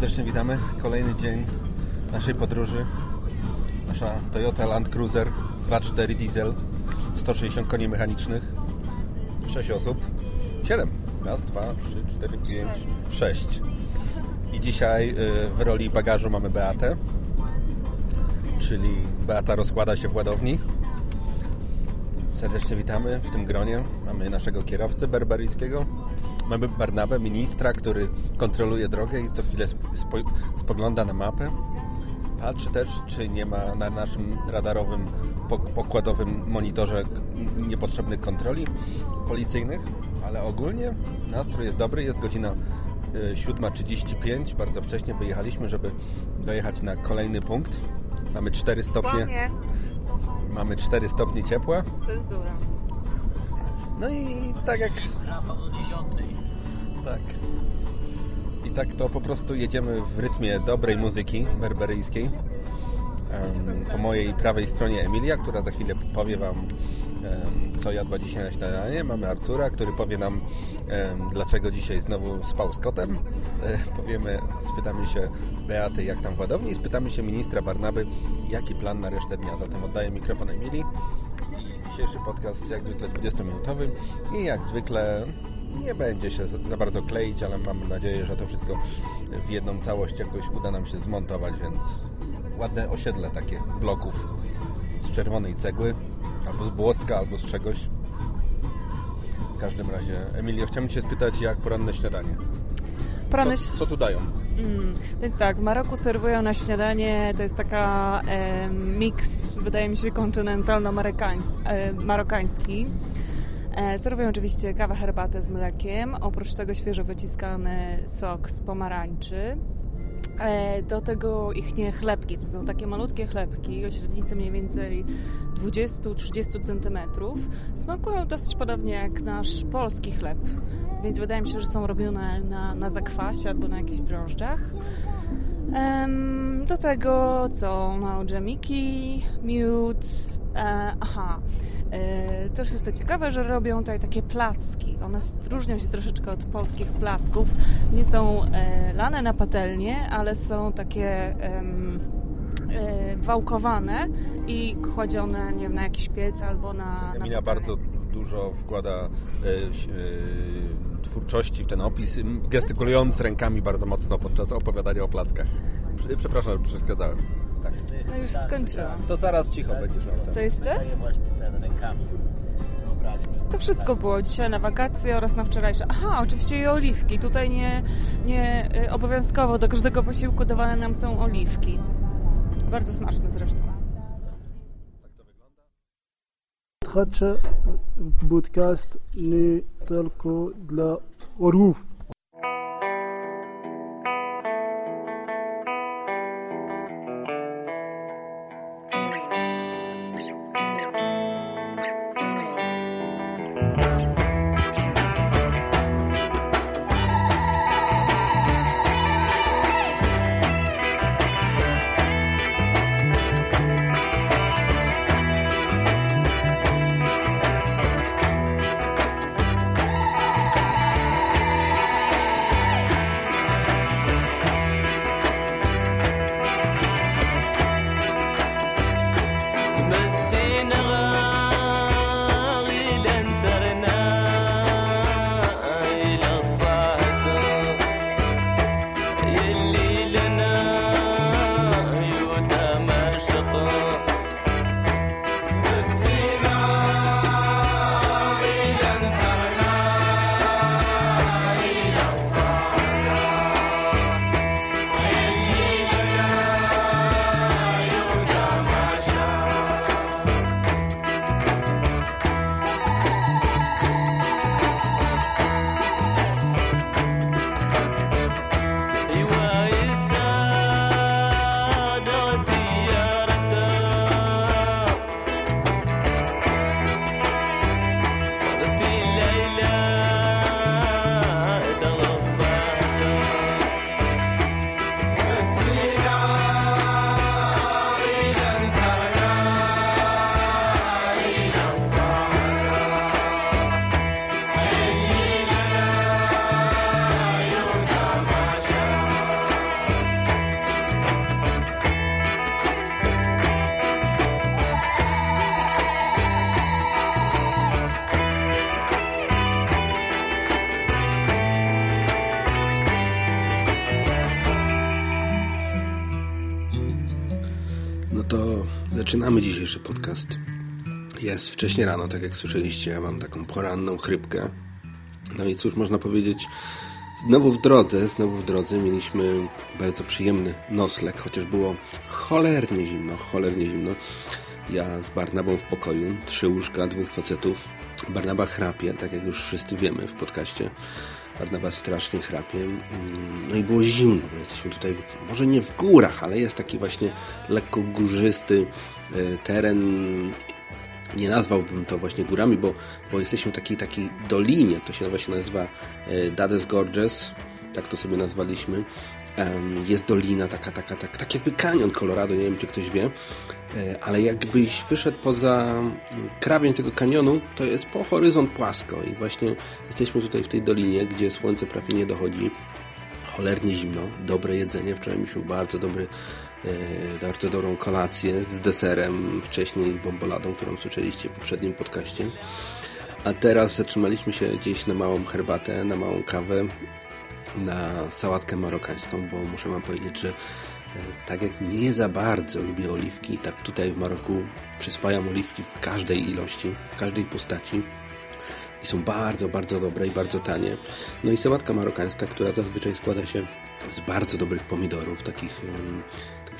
serdecznie witamy. Kolejny dzień naszej podróży. Nasza Toyota Land Cruiser 2.4 diesel, 160 koni mechanicznych, 6 osób, 7. Raz, dwa, trzy, cztery, pięć, sześć. I dzisiaj y, w roli bagażu mamy Beatę, czyli Beata rozkłada się w ładowni. Serdecznie witamy w tym gronie. Mamy naszego kierowcę berberyjskiego. Mamy Barnabę, ministra, który kontroluje drogę i co chwilę spogląda na mapę. Patrzy też, czy nie ma na naszym radarowym, pokładowym monitorze niepotrzebnych kontroli policyjnych, ale ogólnie nastrój jest dobry. Jest godzina 7.35. Bardzo wcześnie wyjechaliśmy, żeby dojechać na kolejny punkt. Mamy 4 stopnie. Mamy 4 stopnie ciepła. Cenzura. No i tak jak... Rano do 10. Tak. I tak to po prostu jedziemy w rytmie dobrej muzyki berberyjskiej. Po mojej prawej stronie Emilia, która za chwilę powie Wam, co jadła dzisiaj na śniadanie. Mamy Artura, który powie nam, dlaczego dzisiaj znowu spał z kotem. E, powiemy, spytamy się Beaty, jak tam w ładowni, spytamy się ministra Barnaby, jaki plan na resztę dnia. Zatem oddaję mikrofon Emilii. Dzisiejszy podcast jak zwykle 20-minutowy i jak zwykle nie będzie się za bardzo kleić, ale mam nadzieję, że to wszystko w jedną całość jakoś uda nam się zmontować, więc ładne osiedle takie bloków z czerwonej cegły, albo z Błocka, albo z czegoś. W każdym razie, Emilio, chciałem Cię spytać, jak poranne śniadanie? Poranne... Co, co tu dają? Mm, więc tak, w Maroku serwują na śniadanie, to jest taka e, miks, wydaje mi się, kontynentalno-marokański. E, serwują oczywiście kawę, herbatę z mlekiem, oprócz tego świeżo wyciskany sok z pomarańczy. E, do tego ich nie chlebki, to są takie malutkie chlebki o średnicy mniej więcej 20-30 cm. Smakują dosyć podobnie jak nasz polski chleb, więc wydaje mi się, że są robione na, na zakwasie albo na jakichś drożdżach. Do tego co? Mało dżemiki, miód, e, aha, E, też jest to ciekawe, że robią tutaj takie placki. One różnią się troszeczkę od polskich placków. Nie są e, lane na patelnię, ale są takie e, wałkowane i kładzione nie wiem, na jakiś piec albo na. Emilia na bardzo dużo wkłada twórczości w ten opis, gestykulując rękami bardzo mocno podczas opowiadania o plackach. Przepraszam, że przeszkadzałem. Tak. No już skończyłam. To zaraz cicho będziesz miał. Co jeszcze? To wszystko było dzisiaj na wakacje oraz na wczorajsze. Aha, oczywiście i oliwki. Tutaj nie, nie y, obowiązkowo do każdego posiłku dawane nam są oliwki. Bardzo smaczne zresztą. Słuchacze podcast nie tylko dla orłów. Dzisiejszy podcast. Jest wcześnie rano, tak jak słyszeliście, ja mam taką poranną chrypkę. No i cóż można powiedzieć, znowu w drodze, znowu w drodze mieliśmy bardzo przyjemny nocleg, chociaż było cholernie zimno, cholernie zimno. Ja z Barnabą w pokoju, trzy łóżka, dwóch facetów. Barnaba chrapie, tak jak już wszyscy wiemy w podcaście. Barnaba strasznie chrapie. Mm, No i było zimno, bo jesteśmy tutaj, może nie w górach, ale jest taki właśnie lekko górzysty e, teren. Nie nazwałbym to właśnie górami, bo, bo jesteśmy w takiej, takiej dolinie. To się właśnie nazywa e, Dades Gorges. Tak to sobie nazwaliśmy. Jest dolina, taka, taka, tak, tak jakby kanion Colorado, nie wiem czy ktoś wie, E, ale jakbyś wyszedł poza mm, krawień tego kanionu, to jest po horyzont płasko i właśnie jesteśmy tutaj w tej dolinie, gdzie słońce prawie nie dochodzi. Cholernie zimno, dobre jedzenie. Wczoraj mieliśmy bardzo dobry, e, bardzo dobrą kolację z deserem, wcześniej bomboladą, którą słyszeliście w poprzednim podcaście. A teraz zatrzymaliśmy się gdzieś na małą herbatę, na małą kawę, na sałatkę marokańską, bo muszę wam powiedzieć, że e, tak jak nie za bardzo lubię oliwki, tak tutaj w Maroku przyswajam oliwki w każdej ilości, w każdej postaci. I są bardzo, bardzo dobre i bardzo tanie. No i sałatka marokańska, która zazwyczaj składa się z bardzo dobrych pomidorów, takich,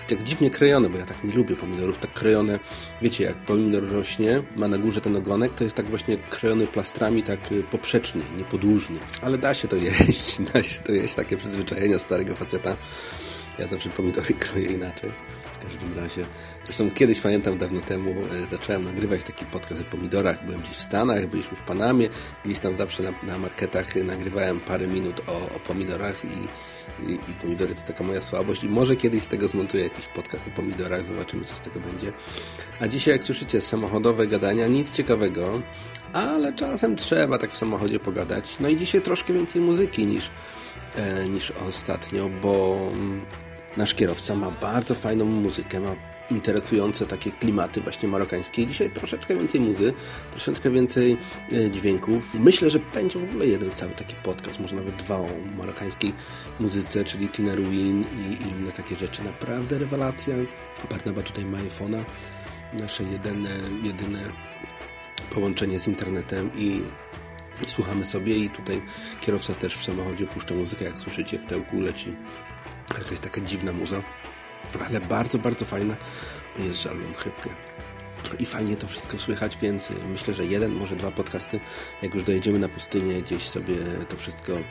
tak dziwnie krojone, bo ja tak nie lubię pomidorów, tak krojone, wiecie, jak pomidor rośnie, ma na górze ten ogonek, to jest tak właśnie krojony plastrami, tak y, poprzecznie, niepodłużnie. Ale da się to jeść, da się to jeść, takie przyzwyczajenia starego faceta. Ja zawsze pomidory kroję inaczej. W każdym razie, zresztą kiedyś pamiętam dawno temu e, zacząłem nagrywać taki podcast o pomidorach. Byłem gdzieś w Stanach, byliśmy w Panamie, gdzieś tam zawsze na, na marketach nagrywałem parę minut o, o pomidorach i, i, i pomidory to taka moja słabość. I może kiedyś z tego zmontuję jakiś podcast o pomidorach, zobaczymy co z tego będzie. A dzisiaj, jak słyszycie, samochodowe gadania, nic ciekawego, ale czasem trzeba tak w samochodzie pogadać. No i dzisiaj troszkę więcej muzyki niż, e, niż ostatnio, bo nasz kierowca ma bardzo fajną muzykę, ma interesujące takie klimaty właśnie marokańskie. Dzisiaj troszeczkę więcej muzy, troszeczkę więcej e, dźwięków. Myślę, że będzie w ogóle jeden cały taki podcast, może nawet dwa o marokańskiej muzyce, czyli Tina Ruin i, inne takie rzeczy. Naprawdę rewelacja. Barnaba tutaj ma iPhone'a, nasze jedyne, jedyne połączenie z internetem i słuchamy sobie i tutaj kierowca też w samochodzie puszcza muzykę, jak słyszycie w tyłku leci jakaś taka dziwna muza, ale bardzo, bardzo fajna. Jest żal mam chrypkę. I fajnie to wszystko słychać, więc myślę, że jeden, może dwa podcasty, jak już dojedziemy na pustynię, gdzieś sobie to wszystko e,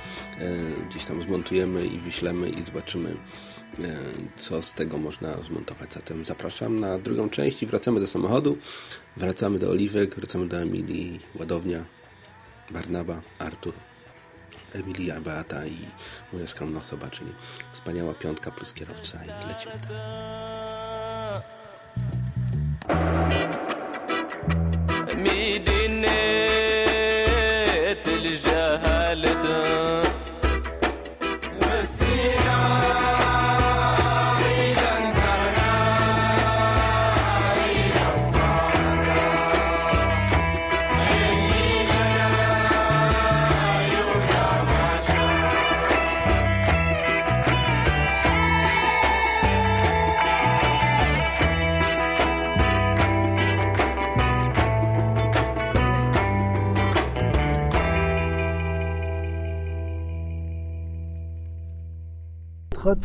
gdzieś tam zmontujemy i wyślemy i zobaczymy, e, co z tego można zmontować. Zatem zapraszam na drugą część i wracamy do samochodu, wracamy do Oliwek, wracamy do Emilii, Ładownia, Barnaba, Artur, Emilia, Beata i moja skromna osoba, czyli wspaniała piątka plus kierowca i lecimy dalej.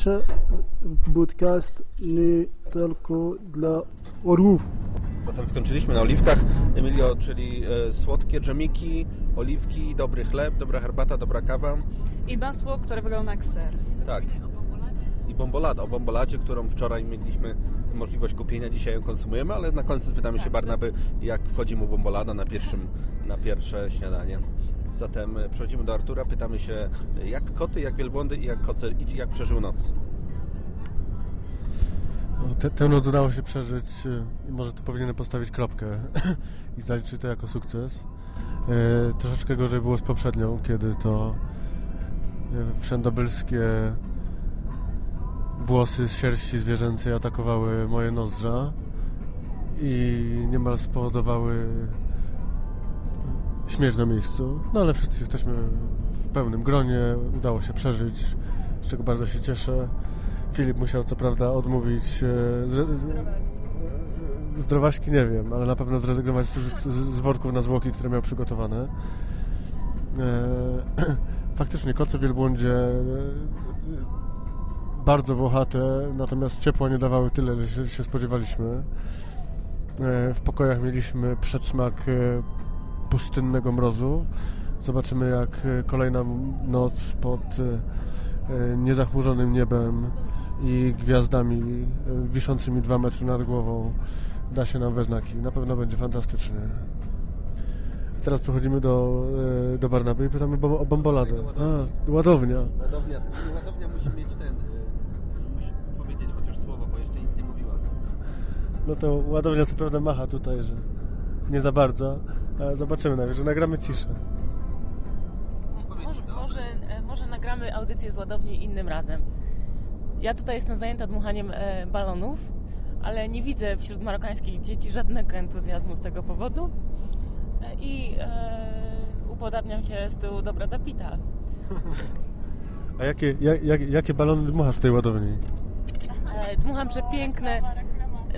Słuchacze, podcast nie tylko dla orłów. Zatem skończyliśmy na oliwkach, Emilio, czyli e, słodkie dżemiki, oliwki, dobry chleb, dobra herbata, dobra kawa. I masło, które wygląda jak ser. Tak. I bombolada. O bomboladzie, którą wczoraj mieliśmy możliwość kupienia, dzisiaj ją konsumujemy, ale na końcu spytamy się Barnaby, jak wchodzi mu bombolada na, pierwszym, na pierwsze śniadanie. Zatem e, przechodzimy do Artura, pytamy się, e, jak koty, jak wielbłądy i jak koce, i jak przeżył noc. No, Te, tę noc udało się przeżyć y, i może tu powinienem postawić kropkę i zaliczyć to jako sukces. E, troszeczkę gorzej było z poprzednią, kiedy to e, wszędobylskie włosy z sierści zwierzęcej atakowały moje nozdrza i niemal spowodowały śmierć na miejscu. No ale wszyscy jesteśmy w pełnym gronie, udało się przeżyć, z czego bardzo się cieszę. Filip musiał co prawda odmówić, e, z- zdrowaśki nie wiem, ale na pewno zrezygnować z, z, z worków na zwłoki, które miał przygotowane. E, faktycznie koce wielbłądzie e, bardzo włochate, natomiast ciepła nie dawały tyle, ile się, się spodziewaliśmy. E, w pokojach mieliśmy przedsmak e, pustynnego mrozu. Zobaczymy, jak e, kolejna noc pod e, e, niezachmurzonym niebem i gwiazdami wiszącymi dwa metry nad głową da się nam we znaki. Na pewno będzie fantastycznie. Teraz przechodzimy do, do Barnaby i pytamy bo- o bomboladę. A, ładownia. Ładownia, ładownia musi mieć ten, musi powiedzieć chociaż słowo, bo jeszcze nic nie mówiła. No to ładownia co prawda macha tutaj, że nie za bardzo, zobaczymy najwyżej, że nagramy ciszę. Może, może, e, może nagramy audycję z ładowni innym razem. Ja tutaj jestem zajęta dmuchaniem e, balonów, ale nie widzę wśród marokańskich dzieci żadnego entuzjazmu z tego powodu e, i e, upodabniam się z tyłu do Brada Pitta. A jakie, jak, jak, jakie balony dmuchasz w tej ładowni? E, dmucham przepiękne,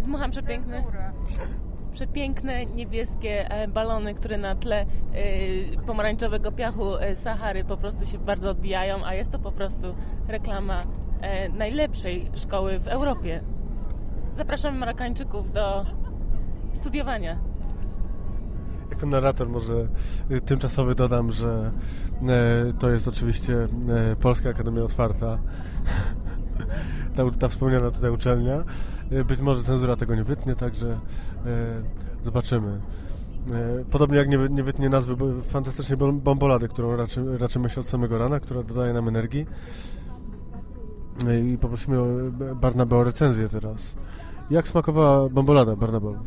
dmucham przepiękne, przepiękne niebieskie e, balony, które na tle e, pomarańczowego piachu e, Sahary po prostu się bardzo odbijają, a jest to po prostu reklama najlepszej szkoły w Europie. Zapraszamy Marokańczyków do studiowania. Jako narrator może y, tymczasowy dodam, że to jest oczywiście Polska Akademia Otwarta. Ta, ta wspomniana tutaj uczelnia. E, być może cenzura tego nie wytnie, także e, zobaczymy. E, podobnie jak nie, nie wytnie nazwy fantastycznej bom- bombolady, którą raczy, raczymy się od samego rana, która dodaje nam energii. I poprosimy o, Barnabę o recenzję teraz. Jak smakowała bombolada, Barnabę?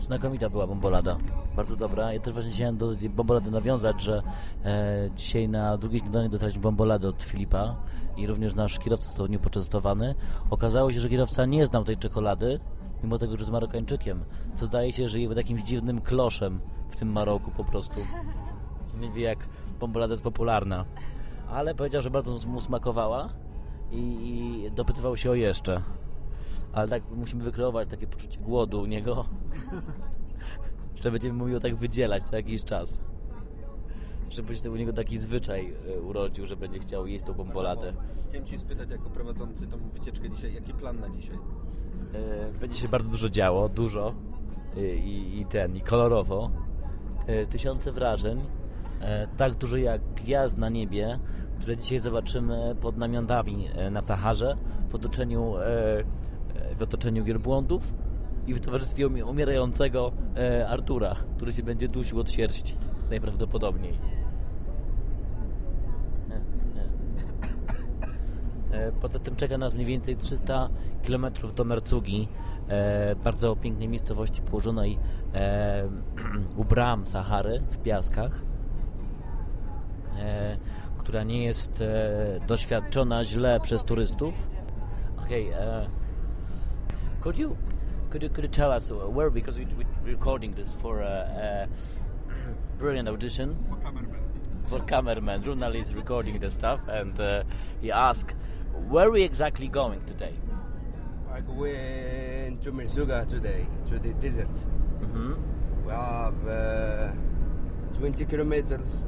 Znakomita była bombolada. Bardzo dobra. Ja też właśnie chciałem do bombolady nawiązać, że e, dzisiaj na drugie śniadanie dostaliśmy bomboladę od Filipa i również nasz kierowca został nią poczęstowany. Okazało się, że kierowca nie znał tej czekolady, mimo tego, że jest Marokańczykiem, co zdaje się, że jest jakimś dziwnym kloszem w tym Maroku po prostu. Nie wie, jak bombolada jest popularna. Ale powiedział, że bardzo mu smakowała i, i dopytywał się o jeszcze. Ale tak musimy wykreować takie poczucie głodu u niego, że będziemy mówił tak wydzielać co jakiś czas. Żeby się u niego taki zwyczaj e, urodził, że będzie chciał jeść tą bomboladę. Chciałem Cię spytać, jako prowadzący tą wycieczkę dzisiaj, jaki plan na dzisiaj? E, Będzie się bardzo dużo działo, dużo E, i, i ten, i kolorowo. Tysiące wrażeń, tak dużo jak gwiazd na niebie, które dzisiaj zobaczymy pod namionami e, na Saharze, w otoczeniu, w otoczeniu wielbłądów i w towarzystwie umi- umierającego e, Artura, który się będzie dusił od sierści, najprawdopodobniej. E, Poza tym czeka nas mniej więcej 300 km do Mercugi, e, bardzo pięknej miejscowości położonej e, u bram Sahary w piaskach, e, która nie jest e, doświadczona źle przez turystów. Okay, e, could you could you could you tell us where because we, we're recording this for a, a brilliant audition for cameraman, journalist recording the stuff, and uh, he asked, "Where are we exactly going today?" I went to Mirzuga today, to the desert. hmm We have uh, 20 kilometers.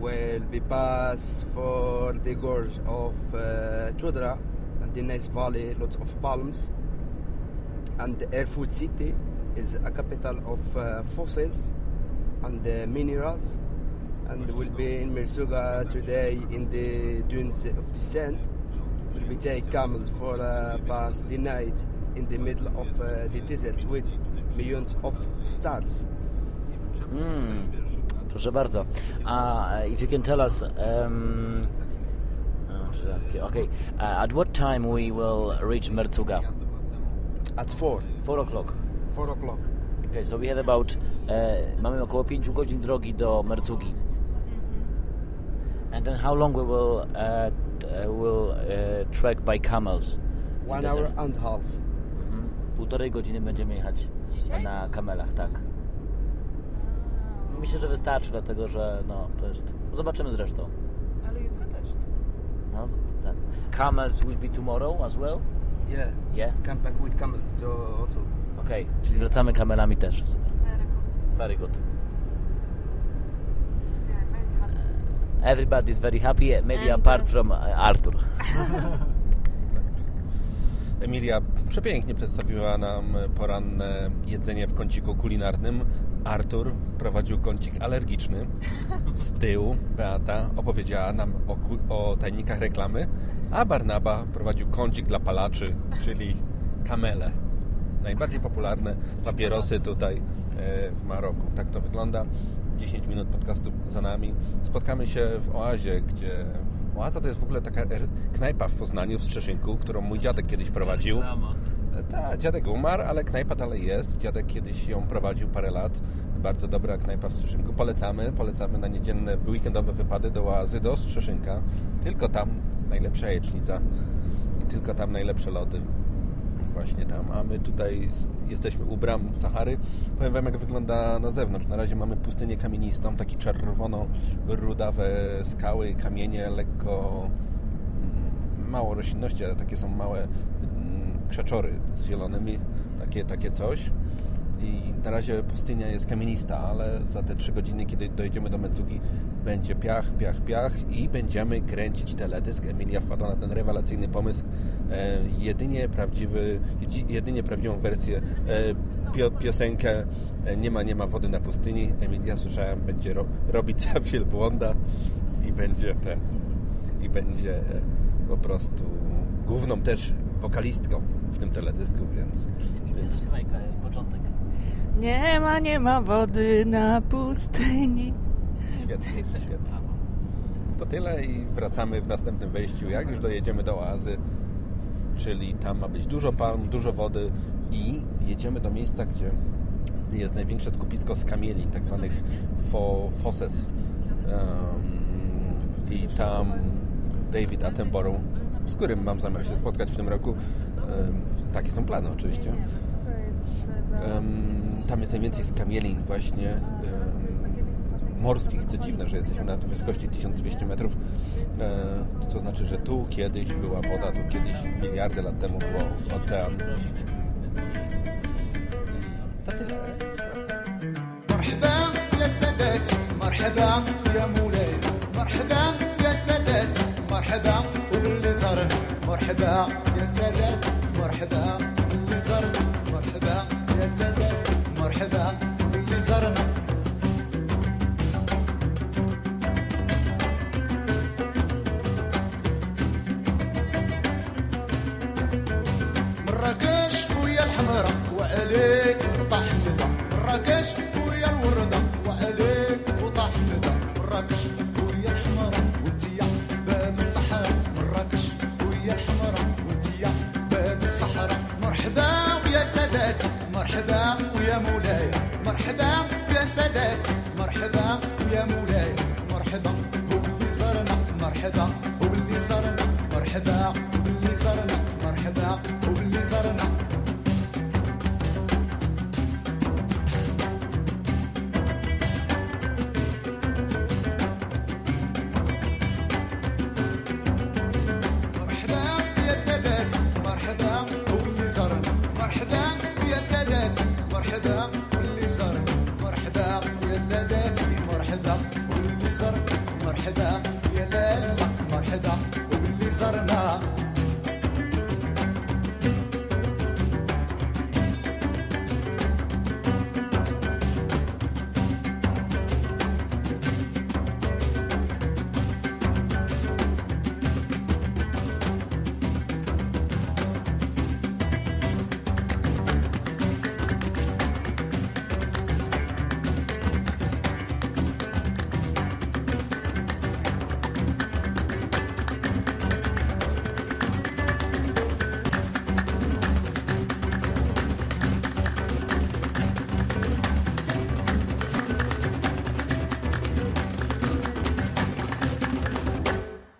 Will be pass for the gorge of uh, Chudra and the nice valley, lots of palms. And Airfood City is a capital of uh, fossils and uh, minerals. And we'll be in Mirzuga today in the dunes of sand. We'll be take camels for uh, pass the night in the middle of uh, the desert with millions of stars. Mm. Proszę bardzo. Uh, if you can tell us, um, oh, okay, uh, at what time we will reach Merzuga? At four, Four o'clock. four o'clock. Okay, so we have about, e, mamy około 5 godzin drogi do Mercugi. And then how long we will, uh, will uh, trek by camels? One hour and a half. Mhm. Półtorej godziny będziemy jechać na kamelach, tak. Myślę, że wystarczy, dlatego że no, to jest... Zobaczymy zresztą. Ale jutro też. No, to ten. Camels will be tomorrow as well? Yeah. Yeah? Come back with camels to Otzl. Okej, czyli wracamy kamerami też. Super. Very good. Everybody is very happy, maybe And, apart uh, from uh, Arthur. Emilia przepięknie przedstawiła nam poranne jedzenie w kąciku kulinarnym. Artur prowadził kącik alergiczny. Z tyłu Beata opowiedziała nam o, o tajnikach reklamy, a Barnaba prowadził kącik dla palaczy, czyli kamele. Najbardziej popularne papierosy tutaj e, w Maroku. Tak to wygląda. 10 minut podcastu za nami. Spotkamy się w Oazie, gdzie Oaza to jest w ogóle taka er- knajpa w Poznaniu, w Strzeszynku, którą mój dziadek kiedyś prowadził. Tak, dziadek umarł, ale knajpa dalej jest. Dziadek kiedyś ją prowadził parę lat. Bardzo dobra knajpa w Strzeszynku. Polecamy. Polecamy na niedzienne, weekendowe wypady do Oazy, do Strzeszynka. Tylko tam najlepsza jajecznica i tylko tam najlepsze lody. Właśnie tam. A my tutaj jesteśmy u bram Sahary. Powiem Wam, jak wygląda na zewnątrz. Na razie mamy pustynię kamienistą, takie czerwono-rudawe skały, kamienie, lekko mm, mało roślinności, ale takie są małe mm, krzeczory z zielonymi, takie, takie coś. I na razie pustynia jest kamienista, ale za te trzy godziny, kiedy dojedziemy do Medzugi, będzie piach, piach, piach i będziemy kręcić teledysk. Emilia wpadła na ten rewelacyjny pomysł. E, jedynie prawdziwy, jedynie prawdziwą wersję e, pio, piosenkę e, Nie ma, nie ma wody na pustyni. Emilia słyszałem, będzie ro, robić za wielbłąda i będzie ten, i będzie e, po prostu główną też wokalistką w tym teledysku, więc, więc początek. Nie ma, nie ma wody na pustyni. Świetnie, świetnie. To tyle i wracamy w następnym wejściu, jak już dojedziemy do oazy, czyli tam ma być dużo palm, dużo wody i jedziemy do miejsca, gdzie jest największe skupisko skamieli, tak zwanych fo, fosses. Um, I tam David Attenborough, z którym mam zamiar się spotkać w tym roku, um, takie są plany oczywiście. Em, tam jest najwięcej skamielin właśnie em, morskich. Co dziwne, że jesteśmy na wysokości 1200 metrów. E, to znaczy, że tu kiedyś była woda, tu kiedyś miliardy lat temu było ocean. To tyle. مرحبا يا سادتي مرحبا يا مولاي مرحبا يا سادتي مرحبا وباللي زارنا مرحبا يا سادات مرحبا مرحبا زرنا. مرحبا وباللي زرنا. مرحبا وباللي زرنا. مرحبا يا سادات. مرحبا وباللي زرنا. مرحبا يا سادات. مرحبا وباللي زرنا. مرحبا يا ساداتي مرحبا وباللي زرنا. مرحبا يا لالا. مرحبا. सरना